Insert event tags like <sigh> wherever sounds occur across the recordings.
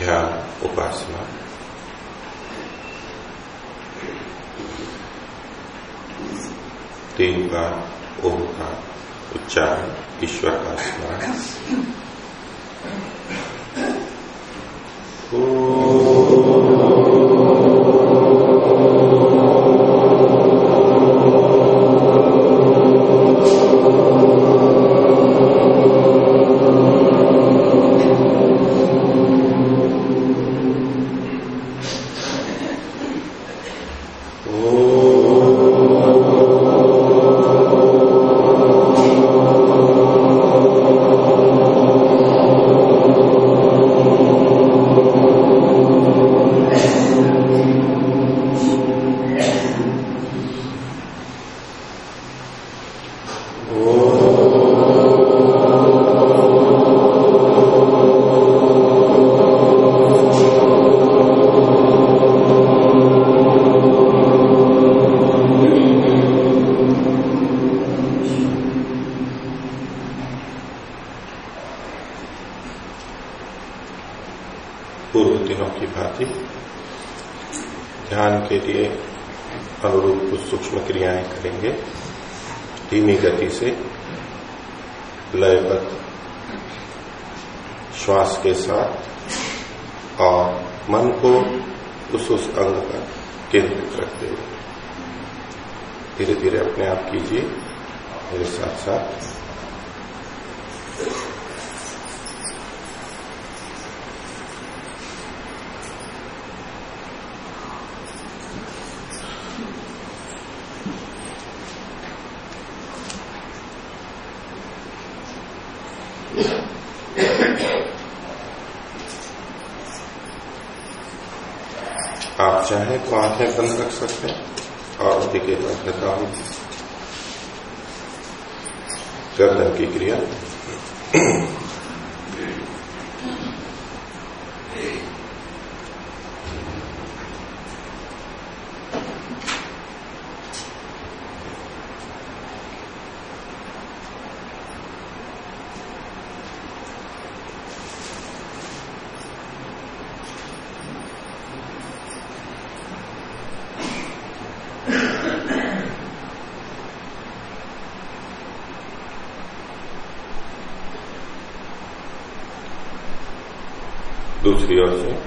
ध्यान उपासना। तीन बार ओम का उच्चारण ईश्वर का स्मरण। चाहें तो आँखें बंद रख सकते हैं। और अधिक एकाग्रता होगी गर्दन की क्रिया। दूसरी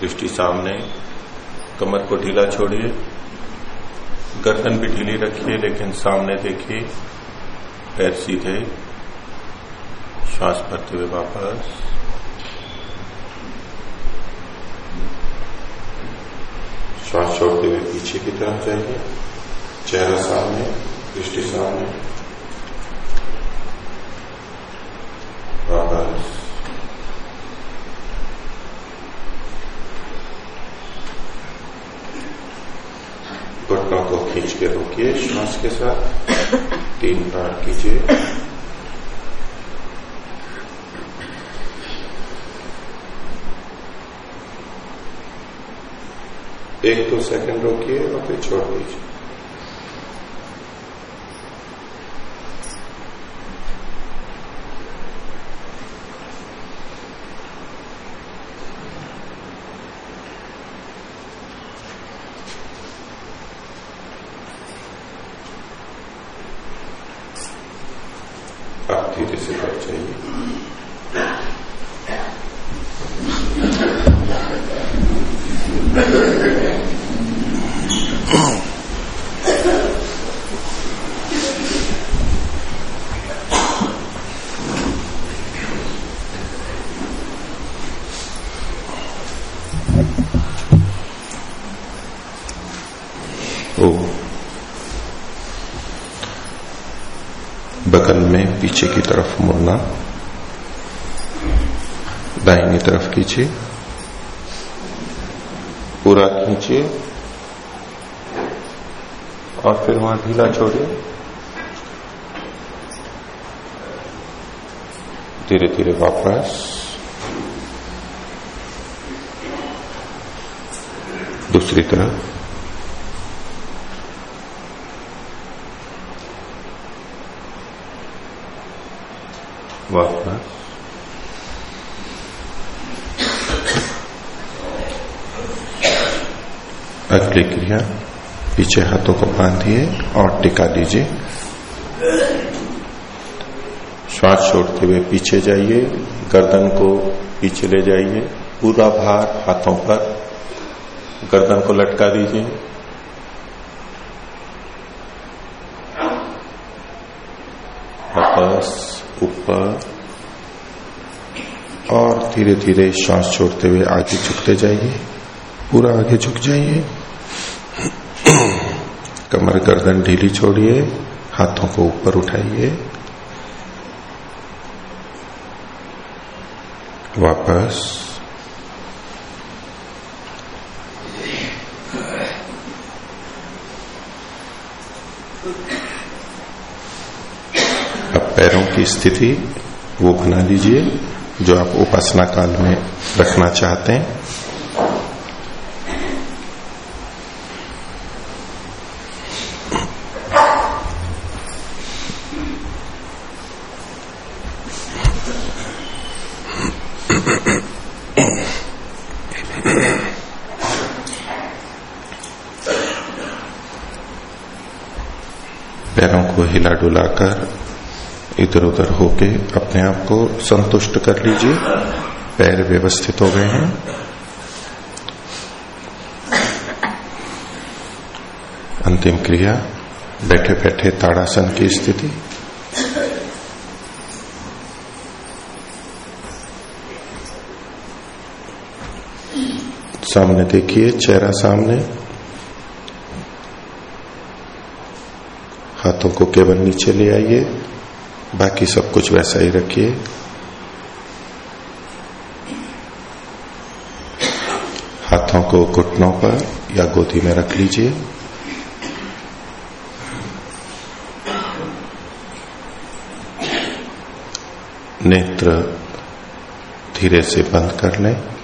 दृष्टि सामने, कमर को ढीला छोड़िए, गर्दन भी ढीली रखिए, लेकिन सामने देखिए, पैर सीधे, श्वास भरते हुए वापस। श्वास छोड़ते हुए पीछे की तरफ़ जाइए, चेहरा सामने, दृष्टि सामने वापस घुटनों को खींच के रोकिए श्वास के साथ तीन बार कीजिए। एक दो तो सेकंड रोकिए और फिर छोड़ दीजिए। पीछे की तरफ़ मुड़ना। दाहिनी तरफ़ खींचिए। पूरा खींचे और फिर वहाँ ढीला छोड़िए। धीरे धीरे वापस। दूसरी तरफ़। वापस अगली क्रिया, पीछे हाथों को बांधिए और टिका दीजिए। श्वास छोड़ते हुए पीछे जाइए, गर्दन को पीछे ले जाइए, पूरा भार हाथों पर। गर्दन को लटका दीजिए वापस ऊपर और धीरे धीरे श्वास छोड़ते हुए आगे झुकते जाइए। पूरा आगे झुक जाइए। <clears throat> कमर गर्दन ढीली छोड़िए। हाथों को ऊपर उठाइए। वापस। अब पैरों की स्थिति, वो बना लीजिए। जो आप उपासना काल में रखना चाहते हैं। पैरों को हिला डुलाकर इधर उधर होके अपने आप को संतुष्ट कर लीजिए। पैर व्यवस्थित हो गए हैं। अंतिम क्रिया, बैठे बैठे ताड़ासन की स्थिति। सामने देखिए, चेहरा सामने। हाथों को केवल नीचे ले आइए। बाकी सब कुछ वैसा ही रखिए। हाथों को घुटनों पर या गोदी में रख लीजिए। नेत्र धीरे से बंद कर लें।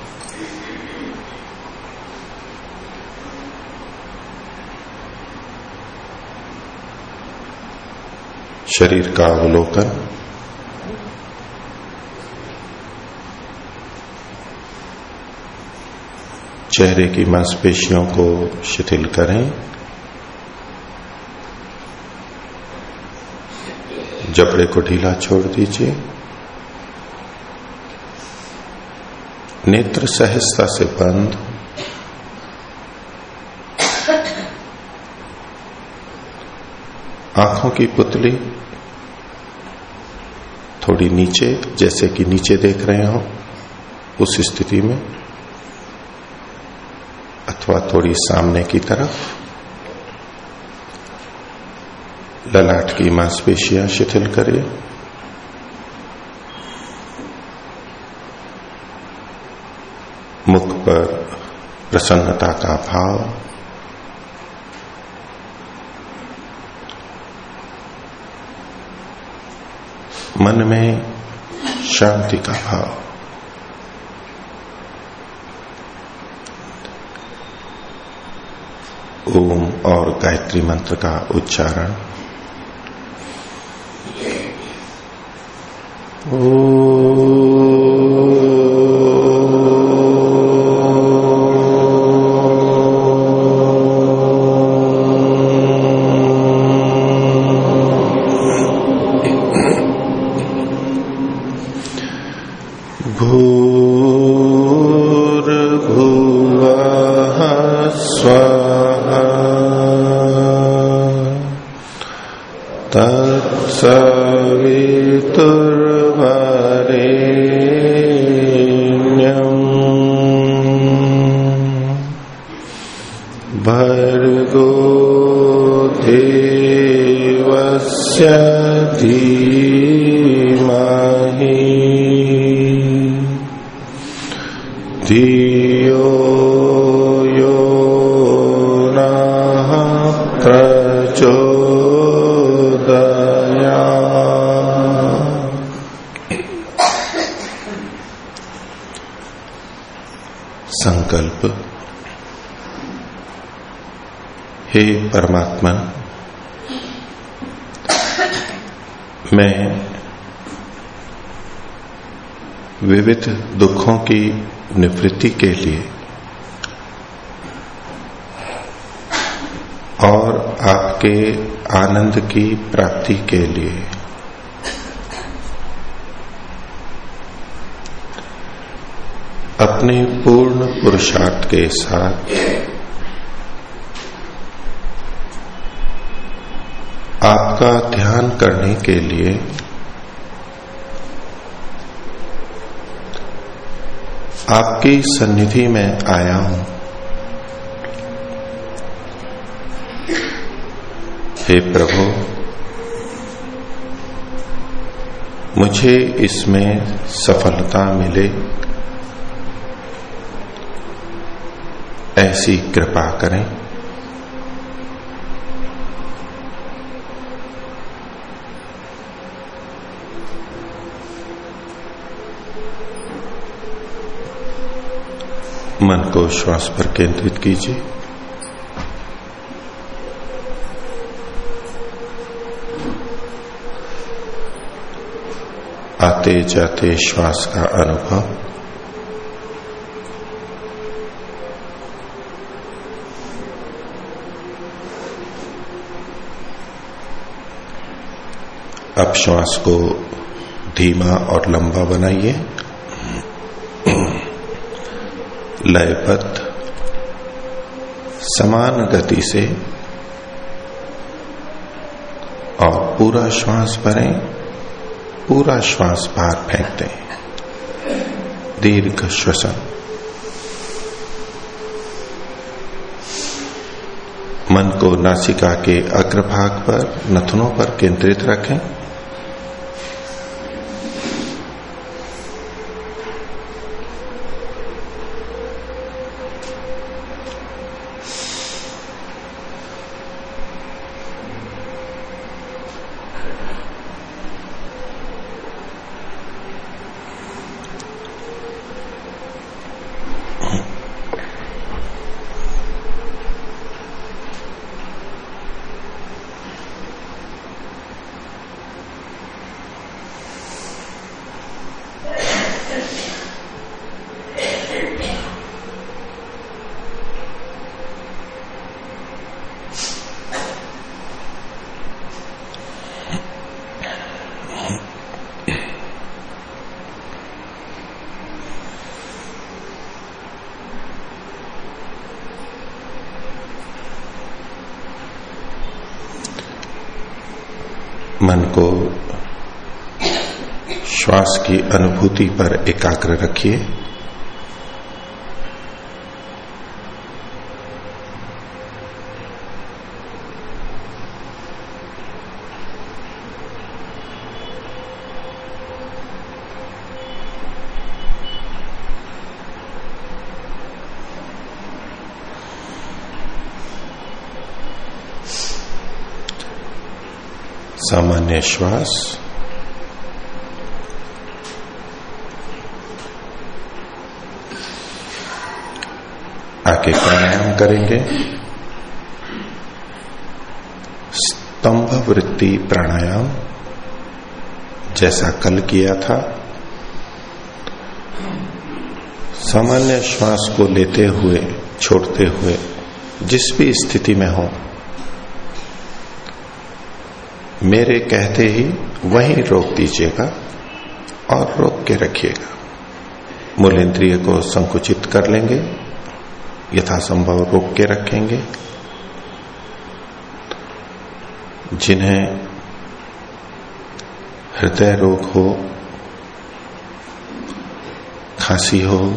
शरीर का अवलोकन। चेहरे की मांसपेशियों को शिथिल करें। जबड़े को ढीला छोड़ दीजिए। नेत्र सहजता से बंद। आँखों की पुतली थोड़ी नीचे, जैसे कि नीचे देख रहे हो, उस स्थिति में, अथवा थोड़ी सामने की तरफ़, ललाट की मांसपेशियाँ शिथिल करिए। मुख पर प्रसन्नता का भाव मन में शांति का भाव। ओम और गायत्री मंत्र का उच्चारण। ओ निवृत्ति के लिए और आपके आनंद की प्राप्ति के लिए। अपने पूर्ण पुरुषार्थ के साथ आपका ध्यान करने के लिए आपकी सन्निधि में आया हूँ। हे प्रभु मुझे इसमें सफलता मिले। ऐसी कृपा करें। मन को श्वास पर केंद्रित कीजिए। आते जाते श्वास का अनुभव। अब श्वास को धीमा और लंबा बनाइए। लयबद्ध, समान गति से और पूरा श्वास भरें, पूरा श्वास बाहर फेंक दें दीर्घ श्वसन। मन को नासिका के अग्रभाग पर, नथनों पर केंद्रित रखें। को श्वास की अनुभूति पर एकाग्र रखिए। सामान्य श्वास आगे प्राणायाम करेंगे। स्तंभ वृत्ति प्राणायाम, जैसा कल किया था। सामान्य श्वास को लेते हुए, छोड़ते हुए, जिस भी स्थिति में हो मेरे कहते ही वहीं रोक दीजिएगा और रोक के रखिएगा। मूल इंद्रिय को संकुचित कर लेंगे, यथासंभव रोक के रखेंगे। जिन्हें हृदय रोग हो, खांसी हो,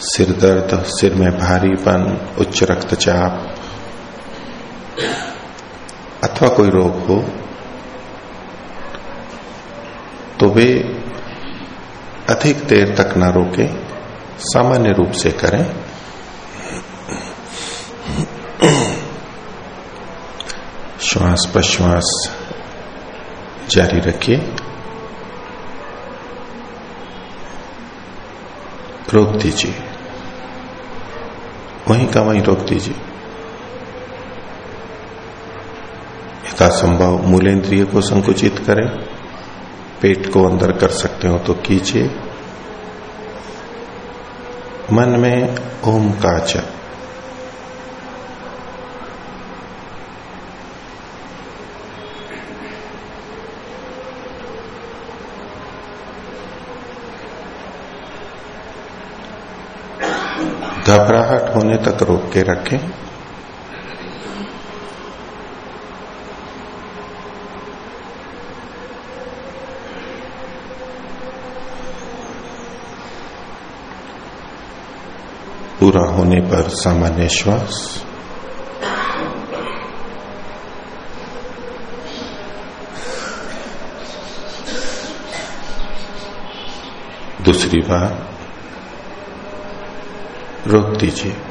सिर दर्द, सिर में भारीपन उच्च रक्तचाप अथवा कोई रोग हो तो वे अधिक देर तक ना रोके। सामान्य रूप से करें। श्वास प्रश्वास जारी रखिए। रोक दीजिए। वहीं का वहीं रोक दीजिए। यथासंभव मूलेंद्रिय को संकुचित करें। पेट को अंदर कर सकते हो तो कीजिए। मन में ओम का च घबराहट होने तक रोक के रखें। पूरा होने पर सामान्य श्वास। दूसरी बार रोक दीजिए।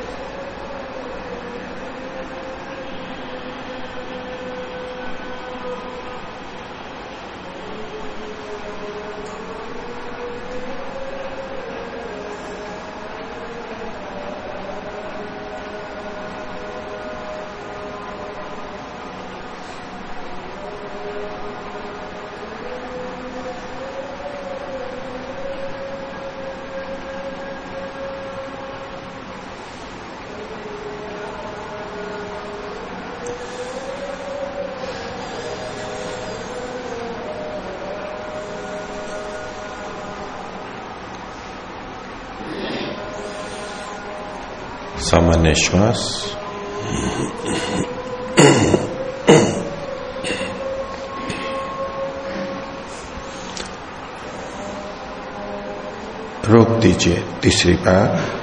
सामान्य श्वास रोक दीजिए तीसरी बार।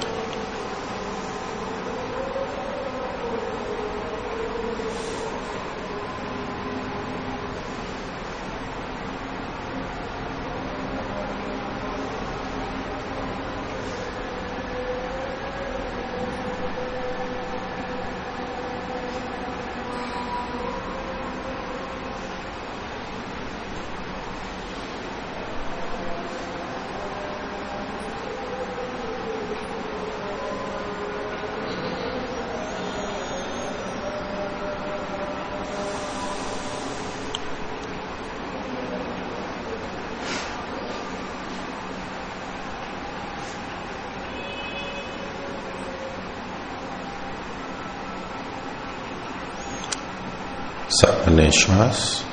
में श्वास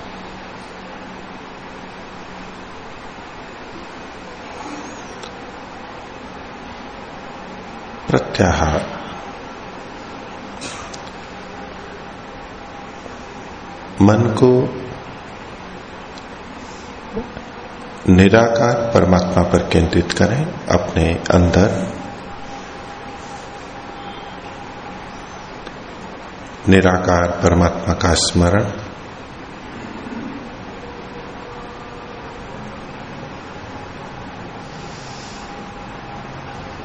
प्रत्याहार मन को निराकार परमात्मा पर केंद्रित करें अपने अंदर। निराकार परमात्मा का स्मरण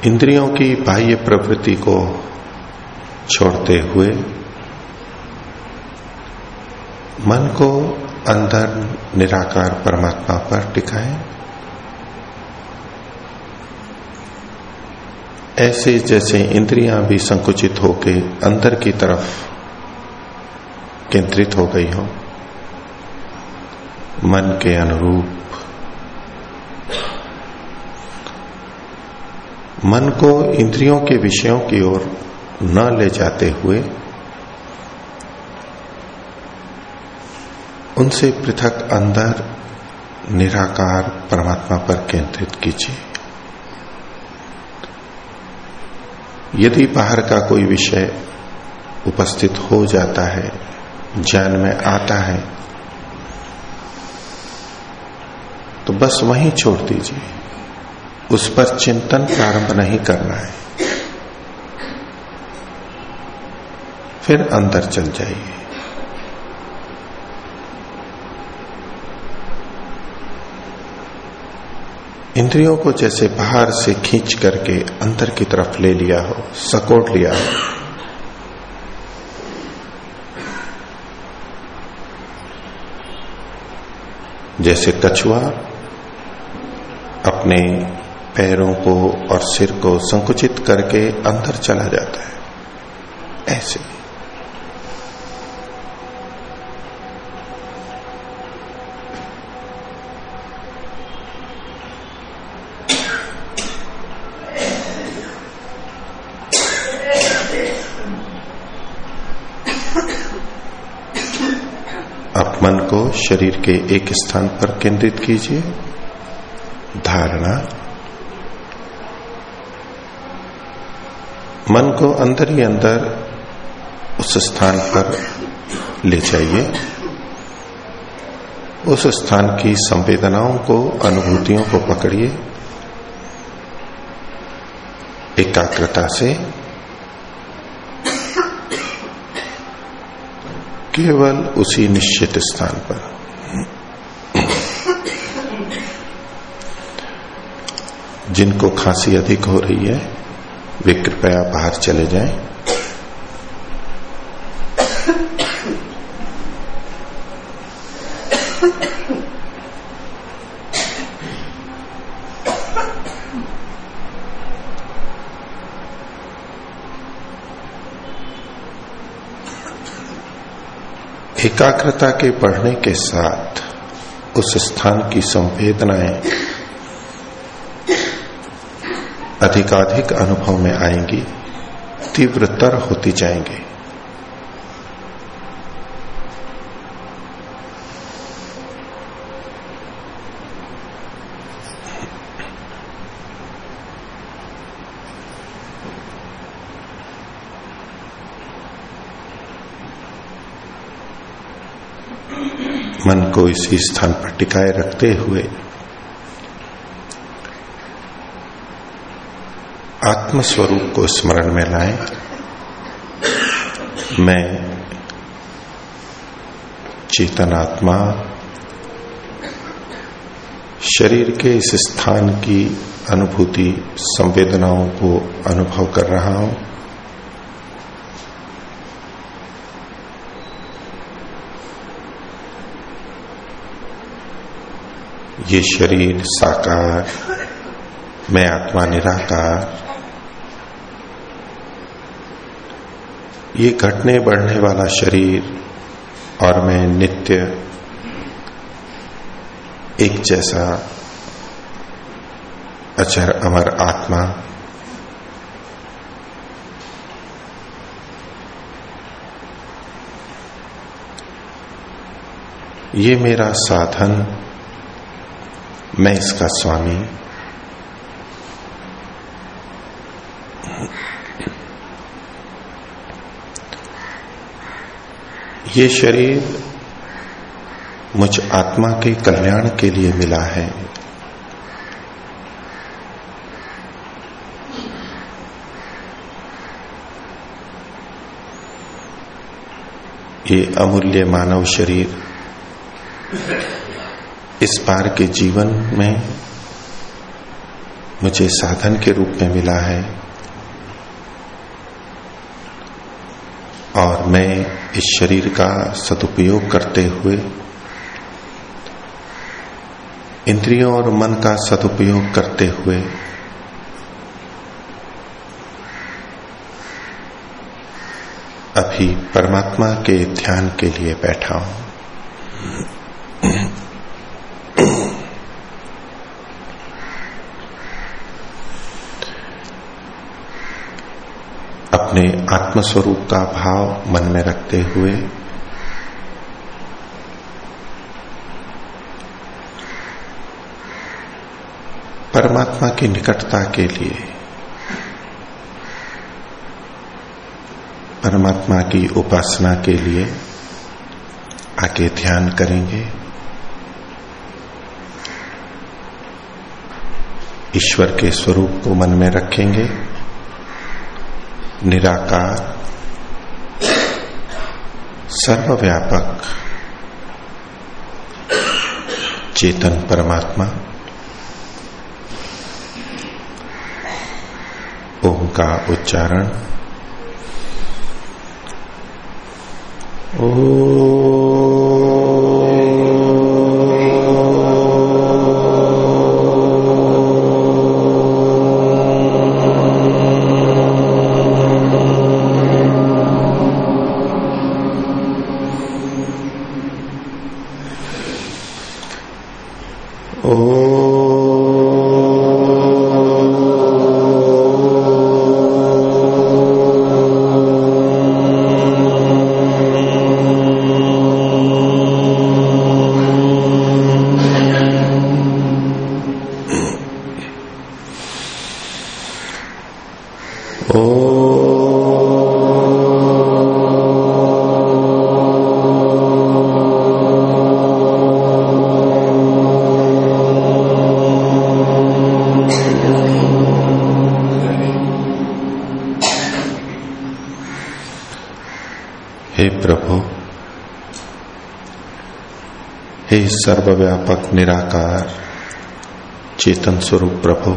इंद्रियों की बाह्य प्रवृत्ति को छोड़ते हुए मन को अंदर निराकार परमात्मा पर टिकाएँ। ऐसे जैसे इंद्रियाँ भी संकुचित होके अंदर की तरफ़ केंद्रित हो गई हो, मन के अनुरूप मन को इंद्रियों के विषयों की ओर न ले जाते हुए उनसे पृथक अंदर निराकार परमात्मा पर केंद्रित कीजिए। यदि बाहर का कोई विषय उपस्थित हो जाता है, ज्ञान में आता है तो बस वहीं छोड़ दीजिए। उस पर चिंतन प्रारंभ नहीं करना है। फिर अंदर चल जाइए। इंद्रियों को जैसे बाहर से खींच करके अंदर की तरफ़ ले लिया हो, सकोट लिया हो, जैसे कछुआ अपने पैरों को और सिर को संकुचित करके अंदर चला जाता है। ऐसे। मन को शरीर के एक स्थान पर केंद्रित कीजिए। धारणा मन को अंदर ही अंदर उस स्थान पर ले जाइए। उस स्थान की संवेदनाओं को, अनुभूतियों को पकड़िए। एकाग्रता से। केवल उसी निश्चित स्थान पर। जिनको खांसी अधिक हो रही है वे कृपया बाहर चले जाएँ। एकाग्रता के बढ़ने के साथ उस स्थान की संवेदनाएँ अधिकाधिक अनुभव में आएँगी तीव्रतर होती जाएँगी। मन को इसी स्थान पर टिकाए रखते हुए आत्म स्वरूप को स्मरण में लाएँ। मैं चेतनात्मा, शरीर के इस स्थान की अनुभूति, संवेदनाओं को अनुभव कर रहा हूँ। ये शरीर साकार, मैं आत्मा निराकार। ये घटने बढ़ने वाला शरीर और मैं नित्य एक जैसा अचर अमर आत्मा ये मेरा साधन, मैं इसका स्वामी। ये शरीर मुझ आत्मा के कल्याण के लिए मिला है। ये अमूल्य मानव शरीर इस पार के जीवन में मुझे साधन के रूप में मिला है और मैं इस शरीर का सदुपयोग करते हुए इंद्रियों और मन का सदुपयोग करते हुए अभी परमात्मा के ध्यान के लिए बैठा हूँ अपने आत्मस्वरूप का भाव मन में रखते हुए। परमात्मा की निकटता के लिए, परमात्मा की उपासना के लिए आगे ध्यान करेंगे। ईश्वर के स्वरूप को मन में रखेंगे। निराकार सर्वव्यापक चेतन परमात्मा ओम का उच्चारण सर्वव्यापक, निराकार, चेतन स्वरूप प्रभु,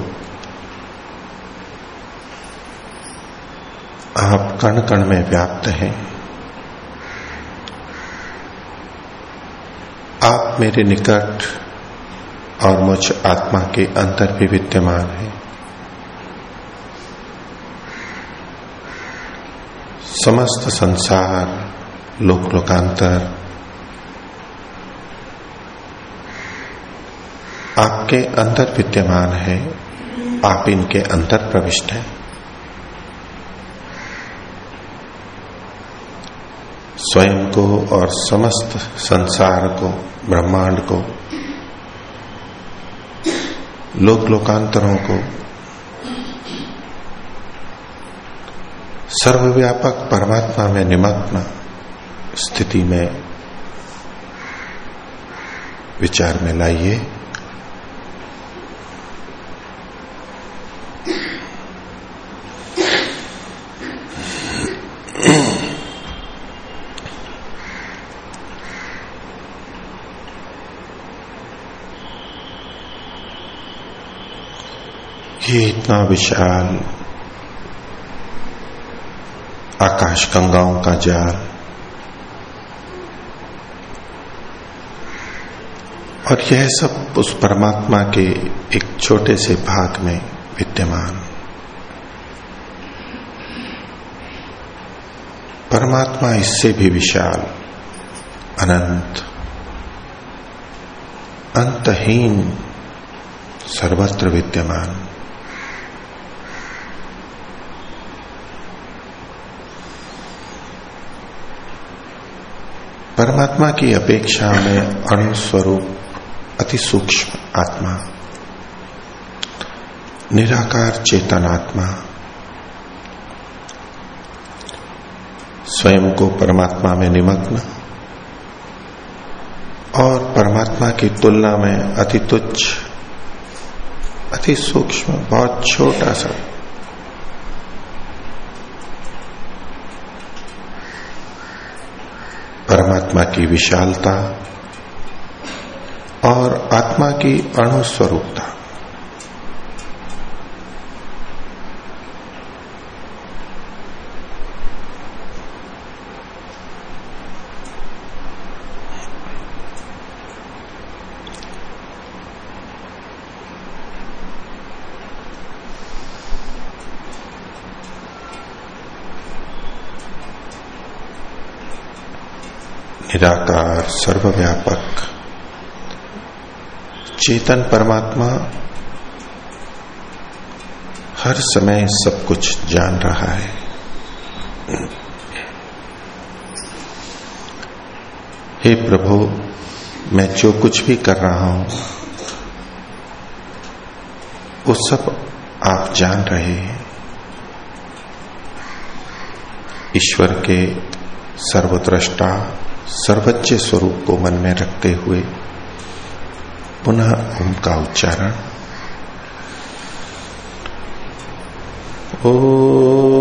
आप कण कण में व्याप्त हैं। आप मेरे निकट और मुझ आत्मा के अंतर भी विद्यमान है। समस्त संसार लोक लोकांतर आपके अंदर विद्यमान है, आप इनके अंदर प्रविष्ट हैं। स्वयं को और समस्त संसार को, ब्रह्मांड को लोक लोकांतरों को, सर्वव्यापक परमात्मा में निमग्न स्थिति में विचार में लाइए। ये इतना विशाल आकाश गंगाओं का जाल और यह सब उस परमात्मा के एक छोटे से भाग में विद्यमान। परमात्मा इससे भी विशाल, अनंत, अंतहीन, सर्वत्र विद्यमान। परमात्मा की अपेक्षा में अणु स्वरूप अति सूक्ष्म आत्मा, निराकार चेतन आत्मा, स्वयं को परमात्मा में निमग्न और परमात्मा की तुलना में अति तुच्छ, अति सूक्ष्म, बहुत छोटा सा। परमात्मा की विशालता आत्मा की अणुस्वरूपता निराकार सर्वव्यापक चेतन परमात्मा हर समय सब कुछ जान रहा है। हे प्रभु, मैं जो कुछ भी कर रहा हूँ, वो सब आप जान रहे हैं। ईश्वर के सर्वद्रष्टा सर्वोच्च स्वरूप को मन में रखते हुए पुनः उनका उच्चारण। ओ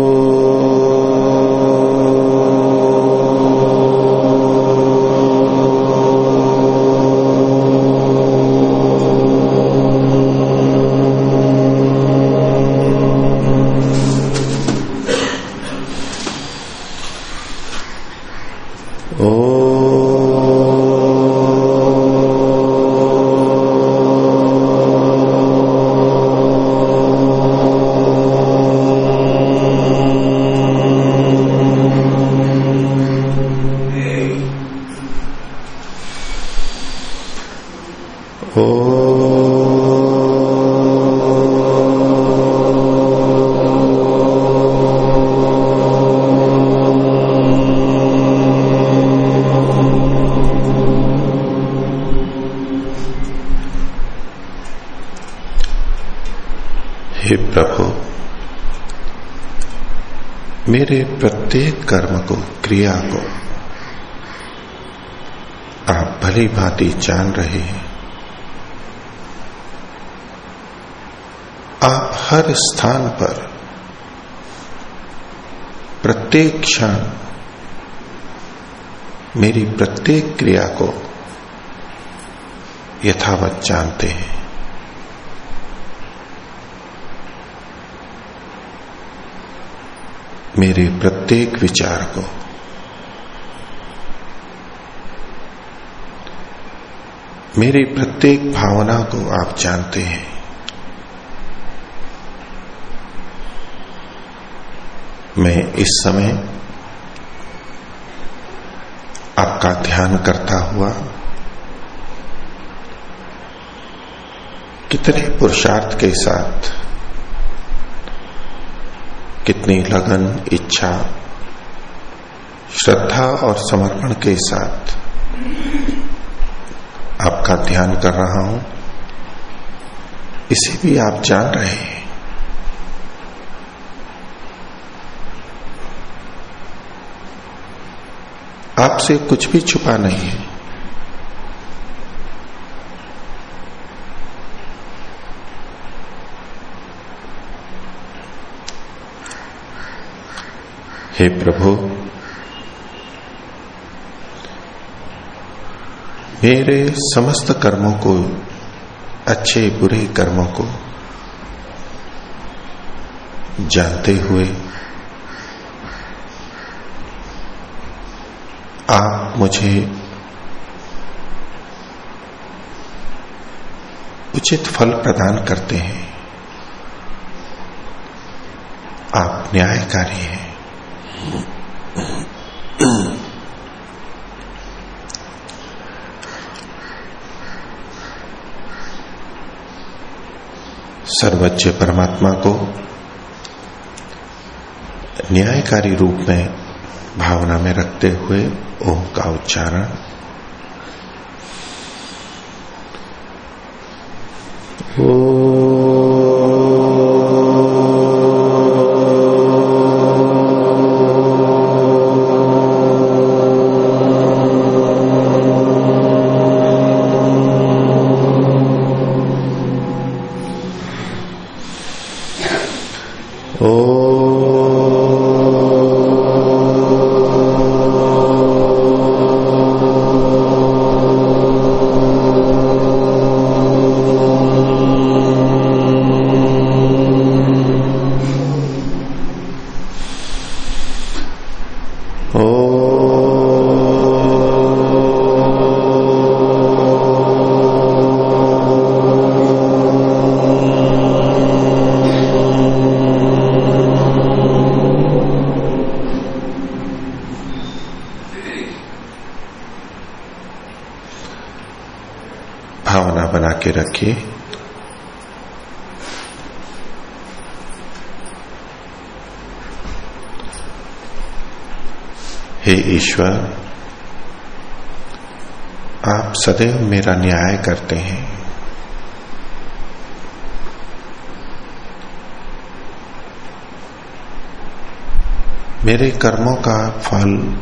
क्रिया को। आप भली भांति जान रहे हैं। आप हर स्थान पर प्रत्येक क्षण मेरी प्रत्येक क्रिया को यथावत जानते हैं। मेरे प्रत्येक विचार को मेरी प्रत्येक भावना को आप जानते हैं। मैं इस समय आपका ध्यान करता हुआ कितने पुरुषार्थ के साथ, कितनी लगन, इच्छा, श्रद्धा और समर्पण के साथ आपका ध्यान कर रहा हूँ। इसे भी आप जान रहे हैं। आपसे कुछ भी छुपा नहीं है। हे प्रभु मेरे समस्त कर्मों को, अच्छे बुरे कर्मों को जानते हुए आप मुझे उचित फल प्रदान करते हैं। आप न्यायकारी हैं। सर्वोच्च परमात्मा को न्यायकारी रूप में भावना में रखते हुए ओम का उच्चारण। ओ Oh. ईश्वर आप सदैव मेरा न्याय करते हैं। मेरे कर्मों का फल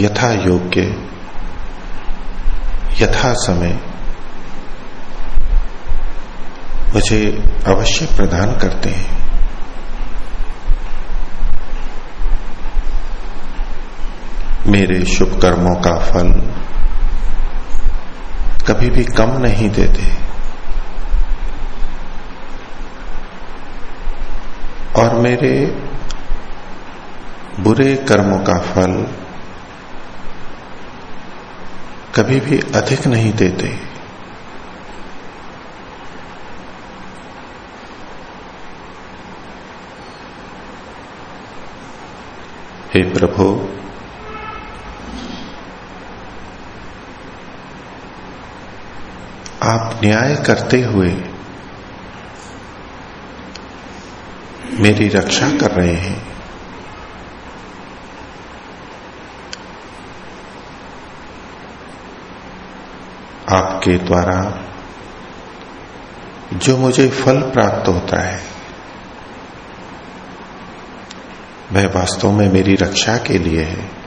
यथा योग्य यथा समय मुझे अवश्य प्रदान करते हैं। मेरे शुभ कर्मों का फल कभी भी कम नहीं देते। और मेरे बुरे कर्मों का फल कभी भी अधिक नहीं देते। हे प्रभु आप न्याय करते हुए मेरी रक्षा कर रहे हैं। आपके द्वारा जो मुझे फल प्राप्त होता है, वह वास्तव में मेरी रक्षा के लिए है।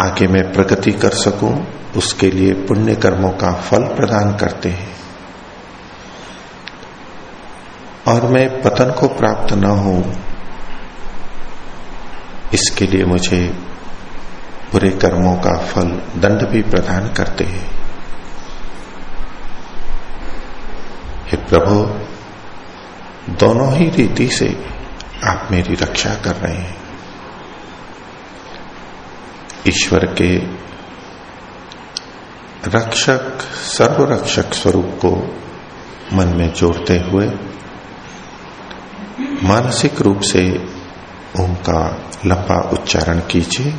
आगे मैं प्रगति कर सकूँ, उसके लिए पुण्य कर्मों का फल प्रदान करते हैं। और मैं पतन को प्राप्त न हो इसके लिए मुझे बुरे कर्मों का फल दंड भी प्रदान करते हैं। हे प्रभु, दोनों ही रीति से आप मेरी रक्षा कर रहे हैं। ईश्वर के रक्षक, सर्वरक्षक स्वरूप को मन में जोड़ते हुए मानसिक रूप से ओम का लंबा उच्चारण कीजिए।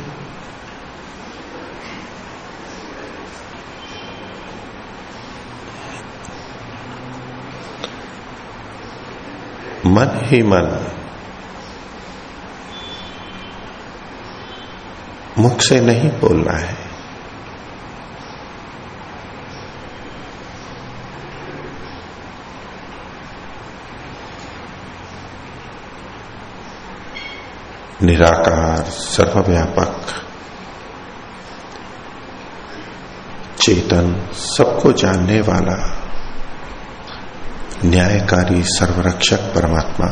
मन ही मन मुख से नहीं बोलना है। निराकार, सर्वव्यापक, चेतन, सबको जानने वाला, न्यायकारी, सर्वरक्षक परमात्मा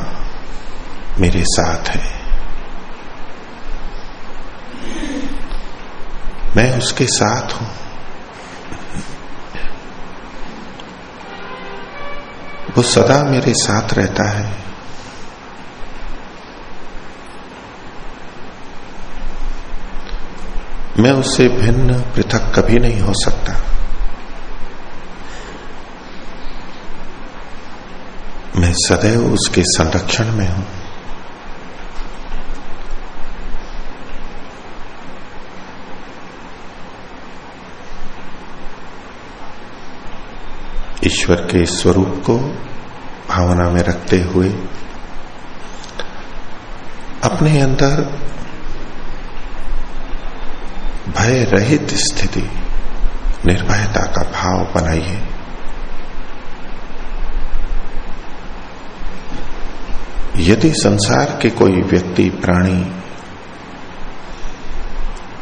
मेरे साथ है। मैं उसके साथ हूँ। वो सदा मेरे साथ रहता है। मैं उससे भिन्न, पृथक कभी नहीं हो सकता। मैं सदैव उसके संरक्षण में हूँ। ईश्वर के स्वरूप को भावना में रखते हुए अपने अंदर भय रहित स्थिति, निर्भयता का भाव बनाइए। यदि संसार के कोई व्यक्ति, प्राणी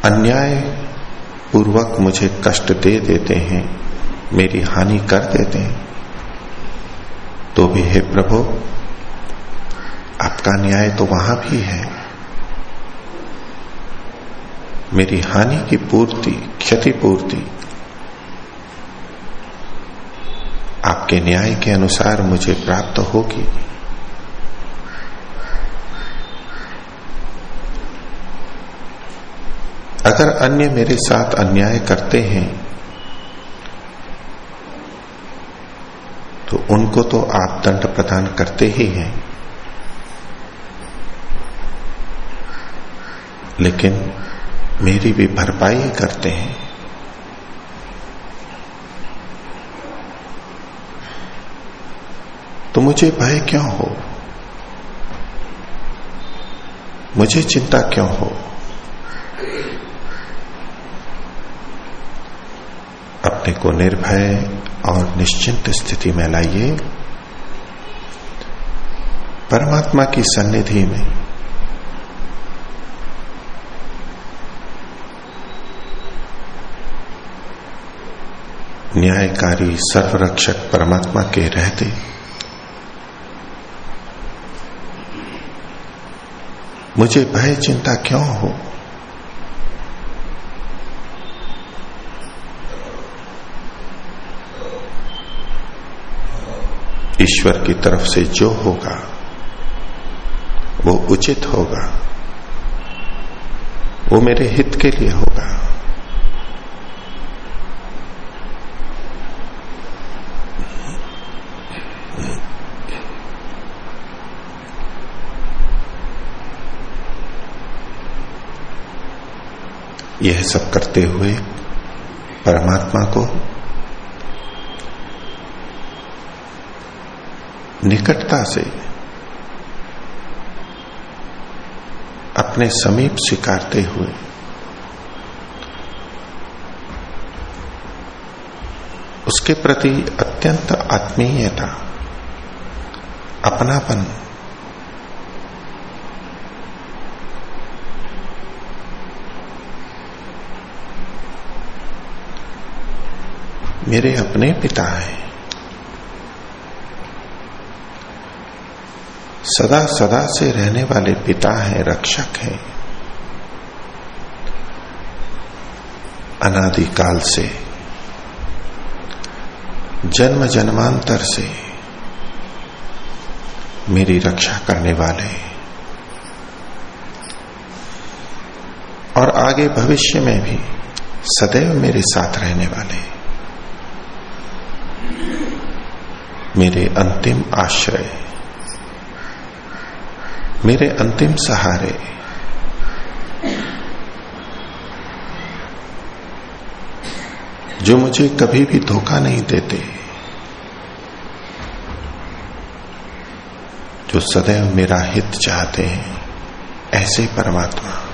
अन्याय पूर्वक मुझे कष्ट दे देते हैं मेरी हानि कर देते हैं। तो भी हे प्रभु, आपका न्याय तो वहाँ भी है। मेरी हानि की पूर्ति, क्षतिपूर्ति, आपके न्याय के अनुसार मुझे प्राप्त होगी। अगर अन्य मेरे साथ अन्याय करते हैं तो उनको तो आप दंड प्रदान करते ही हैं। लेकिन मेरी भी भरपाई करते हैं। तो मुझे भय क्यों हो? मुझे चिंता क्यों हो? अपने को निर्भय और निश्चिंत स्थिति में लाइए। परमात्मा की सन्निधि में। न्यायकारी सर्वरक्षक परमात्मा के रहते। मुझे भय चिंता क्यों हो? ईश्वर की तरफ़ से जो होगा, वो उचित होगा। वो मेरे हित के लिए होगा। यह सब करते हुए परमात्मा को निकटता से अपने समीप स्वीकारते हुए उसके प्रति अत्यंत आत्मीयता, अपनापन, मेरे अपने पिता हैं। सदा सदा से रहने वाले पिता हैं, रक्षक हैं। अनादिकाल से जन्म जन्मांतर से मेरी रक्षा करने वाले और आगे भविष्य में भी सदैव मेरे साथ रहने वाले मेरे अंतिम आश्रय मेरे अंतिम सहारे। जो मुझे कभी भी धोखा नहीं देते, जो सदैव मेरा हित चाहते हैं, ऐसे परमात्मा।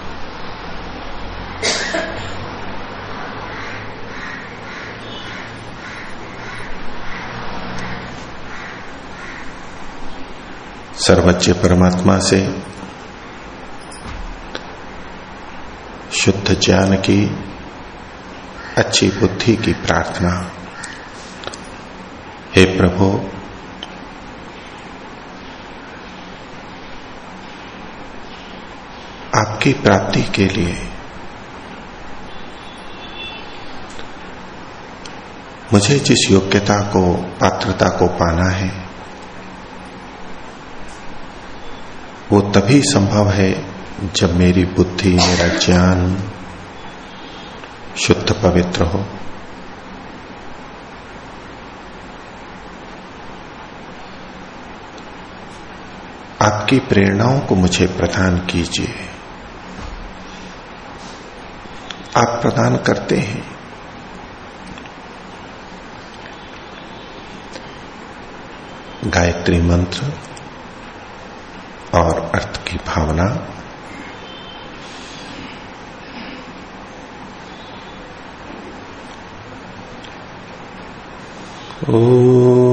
सर्वोच्च परमात्मा से शुद्ध ज्ञान की, अच्छी बुद्धि की प्रार्थना। हे प्रभु, आपकी प्राप्ति के लिए मुझे जिस योग्यता को, पात्रता को पाना है वो तभी संभव है जब मेरी बुद्धि, मेरा ज्ञान शुद्ध पवित्र हो। आपकी प्रेरणाओं को मुझे प्रदान कीजिए। आप प्रदान करते हैं। गायत्री मंत्र और अर्थ की भावना। ओ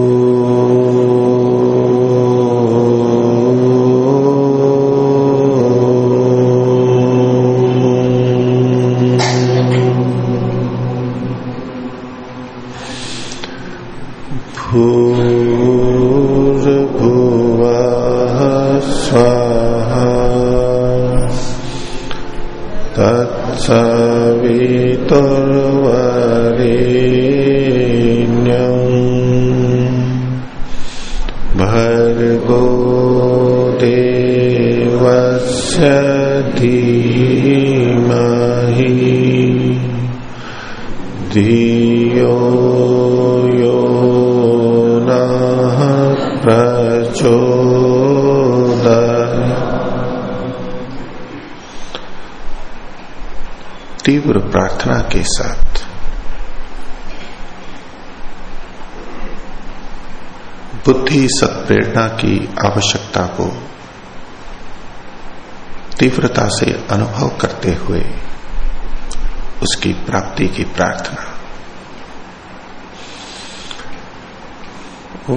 सत्प्रेरणा की आवश्यकता को तीव्रता से अनुभव करते हुए उसकी प्राप्ति की प्रार्थना। ओ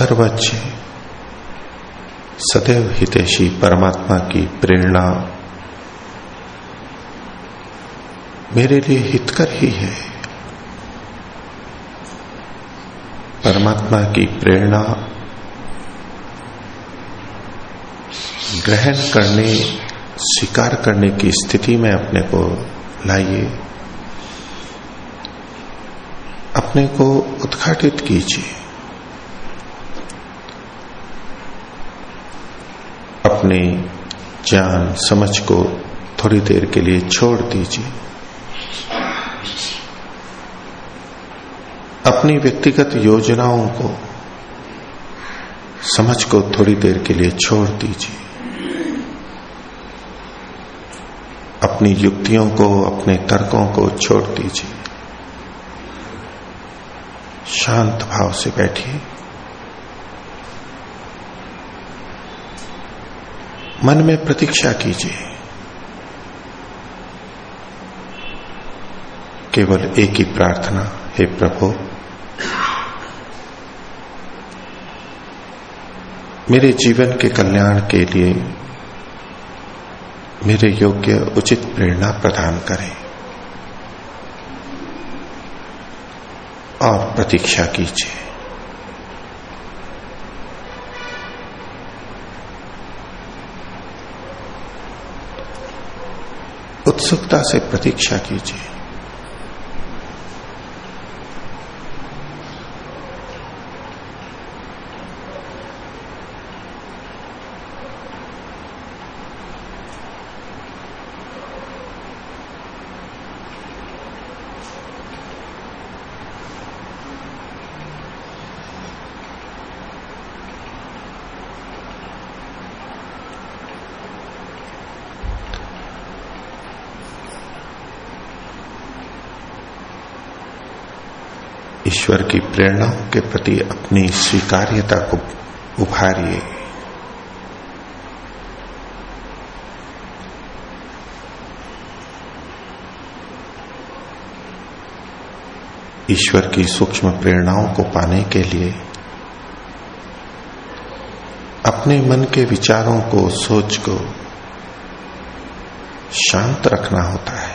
सर्वोच्च सदैव हितेशी परमात्मा की प्रेरणा। मेरे लिए हितकर ही है। परमात्मा की प्रेरणा। ग्रहण करने, स्वीकार करने की स्थिति में अपने को लाइए। अपने को उद्घाटित कीजिए। अपने ज्ञान समझ को थोड़ी देर के लिए छोड़ दीजिए। अपनी व्यक्तिगत योजनाओं को, समझ को थोड़ी देर के लिए छोड़ दीजिए। अपनी युक्तियों को, अपने तर्कों को छोड़ दीजिए। शांत भाव से बैठिए। मन में प्रतीक्षा कीजिए। केवल एक ही प्रार्थना, हे प्रभु, मेरे जीवन के कल्याण के लिए मेरे योग्य उचित प्रेरणा प्रदान करें और प्रतीक्षा कीजिए। उत्सुकता से प्रतीक्षा कीजिए। ईश्वर की प्रेरणाओं के प्रति अपनी स्वीकार्यता को उभारिए। ईश्वर की सूक्ष्म प्रेरणाओं को पाने के लिए अपने मन के विचारों को सोच को शांत रखना होता है।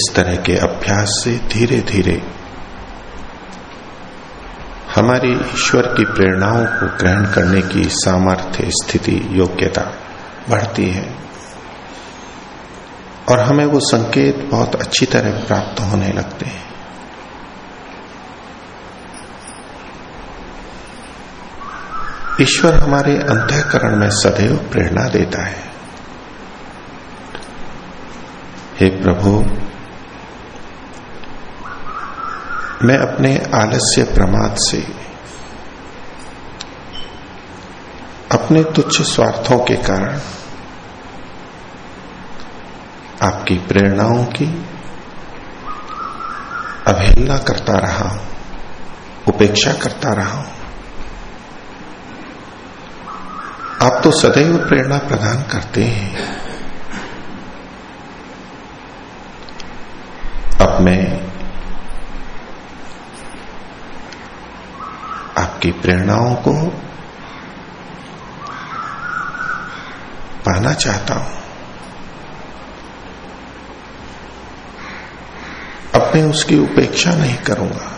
इस तरह के अभ्यास से धीरे धीरे हमारी ईश्वर की प्रेरणाओं को ग्रहण करने की सामर्थ्य, स्थिति, योग्यता बढ़ती है। और हमें वो संकेत बहुत अच्छी तरह प्राप्त होने लगते हैं। ईश्वर हमारे अंतकरण में सदैव प्रेरणा देता है। हे प्रभु मैं अपने आलस्य प्रमाद से, अपने तुच्छ स्वार्थों के कारण, आपकी प्रेरणाओं की अवहेलना करता रहा हूँ, उपेक्षा करता रहा हूँ। आप तो सदैव प्रेरणा प्रदान करते हैं। अब मैं आपकी प्रेरणाओं को पाना चाहता हूँ। अब मैं उसकी उपेक्षा नहीं करूँगा।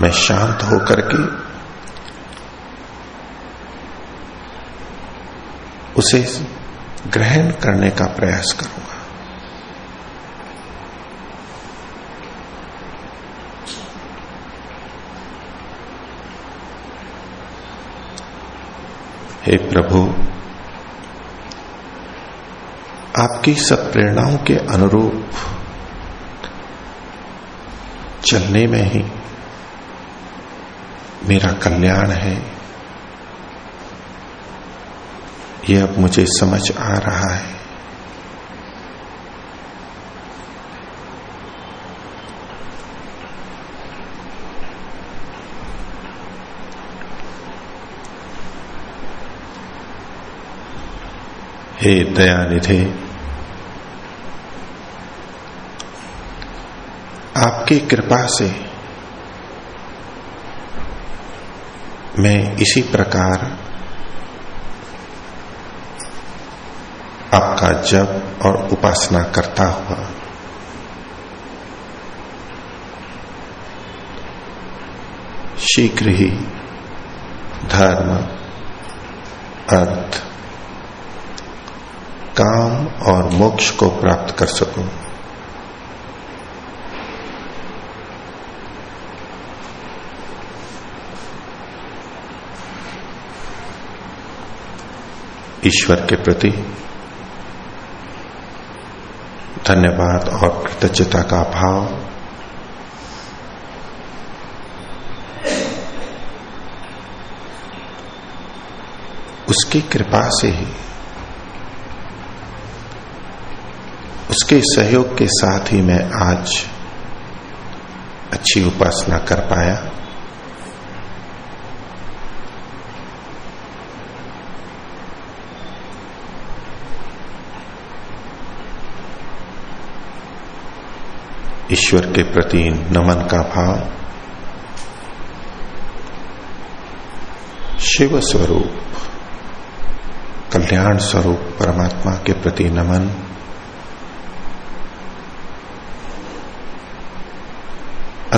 मैं शांत होकर के उसे ग्रहण करने का प्रयास करूँगा। हे प्रभु, आपकी सब प्रेरणाओं के अनुरूप चलने में ही मेरा कल्याण है। यह अब मुझे समझ आ रहा है। हे दयानिधे। आपकी कृपा से मैं इसी प्रकार आपका जप और उपासना करता हुआ शीघ्र ही धर्म, अर्थ काम और मोक्ष को प्राप्त कर सकूँ। ईश्वर के प्रति धन्यवाद और कृतज्ञता का भाव। उसकी कृपा से ही उसके सहयोग के साथ ही मैं आज अच्छी उपासना कर पाया। ईश्वर के प्रति नमन का भाव, शिव स्वरूप, कल्याण स्वरूप परमात्मा के प्रति नमन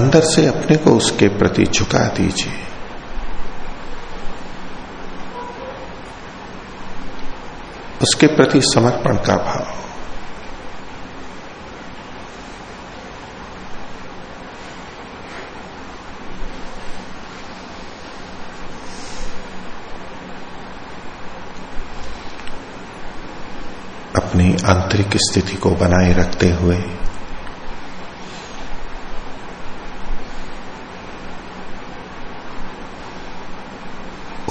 अंदर से अपने को उसके प्रति झुका दीजिए। उसके प्रति समर्पण का भाव। अपनी आंतरिक स्थिति को बनाए रखते हुए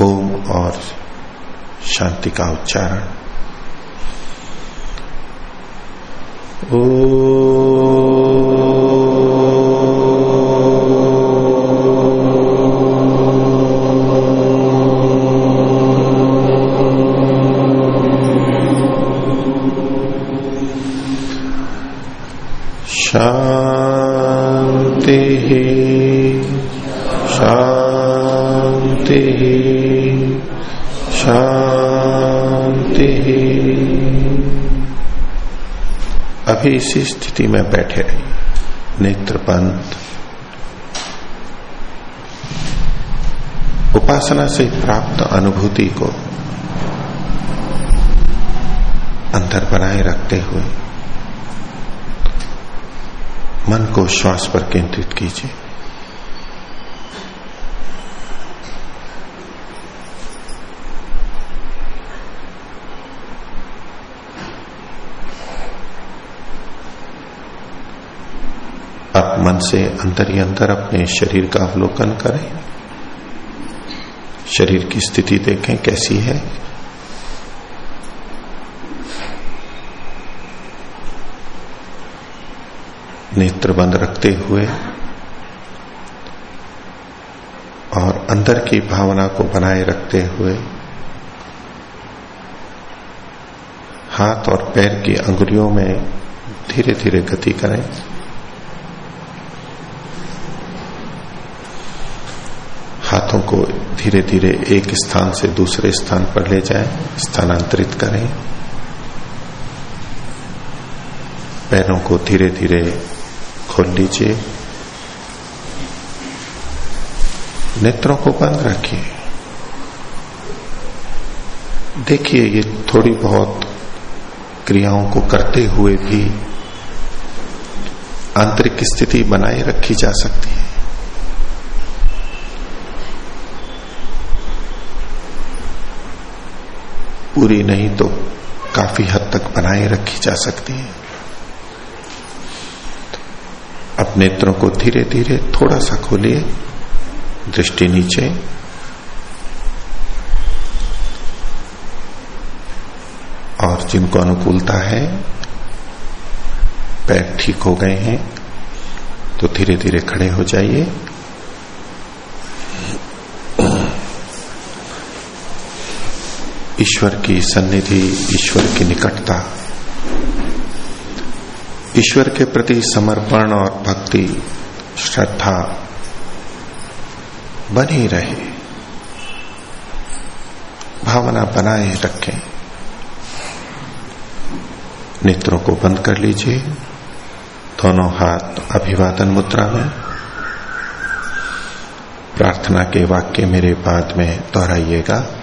ओम और शांति का उच्चारण। शांति स्थिति में बैठे। रहिए नेत्र बंद उपासना से प्राप्त अनुभूति को अंतर बनाए रखते हुए मन को श्वास पर केंद्रित कीजिए। मन से अंतर ही अंतर अपने शरीर का अवलोकन करें। शरीर की स्थिति देखें कैसी है। नेत्र बंद रखते हुए और अंदर की भावना को बनाए रखते हुए हाथ और पैर की अंगुलियों में धीरे धीरे गति करें। को धीरे धीरे एक स्थान से दूसरे स्थान पर ले जाएँ, स्थानांतरित करें। पैरों को धीरे धीरे खोल लीजिए। नेत्रों को बंद रखिए। देखिए ये थोड़ी बहुत क्रियाओं को करते हुए भी आंतरिक स्थिति बनाए रखी जा सकती है। पूरी नहीं तो काफ़ी हद तक बनाए रखी जा सकती है। अब नेत्रों को धीरे धीरे थोड़ा सा खोलिए, दृष्टि नीचे। और जिनको अनुकूलता है, पैर ठीक हो गए हैं तो धीरे धीरे खड़े हो जाइए। ईश्वर की सन्निधि, ईश्वर की निकटता। ईश्वर के प्रति समर्पण और भक्ति, श्रद्धा बनी रहे। भावना बनाए रखें। नेत्रों को बंद कर लीजिए। दोनों हाथ अभिवादन मुद्रा में। प्रार्थना के वाक्य मेरे बाद में दोहराइएगा।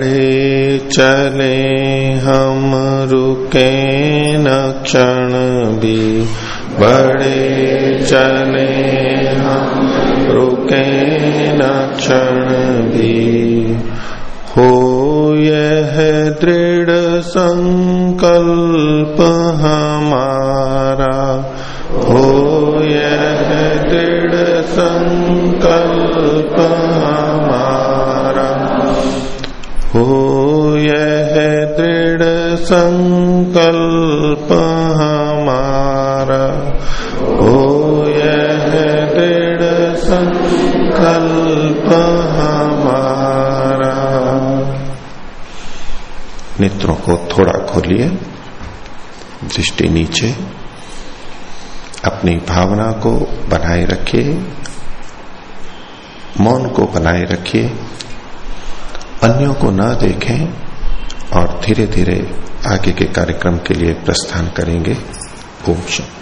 बड़े चले हम, रुके न क्षण भी। बड़े चले हम, रुके न क्षण भी। हो यह दृढ़ संकल्प हमारा। हो यह दृढ़ संकल्प हमारा हो यह दृढ़ संकल्प हमारा। हो यह दृढ़ संकल्प हमारा। नेत्रों को थोड़ा खोलिए, दृष्टि नीचे। अपनी भावना को बनाए रखिए, मौन को बनाए रखिए। अन्यों को न देखें और धीरे धीरे आगे के कार्यक्रम के लिए प्रस्थान करेंगे, ओम शांति